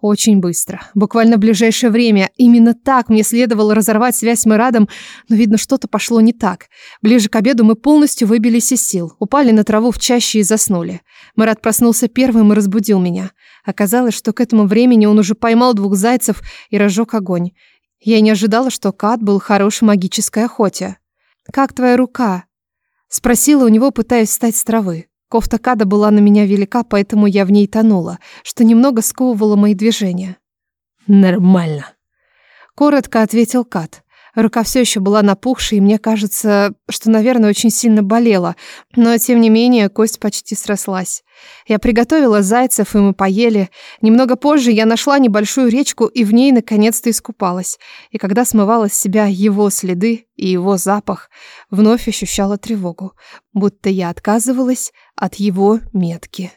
Очень быстро. Буквально в ближайшее время. Именно так мне следовало разорвать связь с Мирадом, но, видно, что-то пошло не так. Ближе к обеду мы полностью выбились из сил, упали на траву в чаще и заснули. Марат проснулся первым и разбудил меня. Оказалось, что к этому времени он уже поймал двух зайцев и разжег огонь. Я не ожидала, что Кат был хорош в магической охоте. «Как твоя рука?» Спросила у него, пытаясь встать с травы. Кофта Када была на меня велика, поэтому я в ней тонула, что немного сковывало мои движения. «Нормально», — коротко ответил Кат. Рука все еще была напухшей, и мне кажется, что, наверное, очень сильно болела. Но, тем не менее, кость почти срослась. Я приготовила зайцев, и мы поели. Немного позже я нашла небольшую речку, и в ней наконец-то искупалась. И когда смывала с себя его следы и его запах, вновь ощущала тревогу, будто я отказывалась от его метки.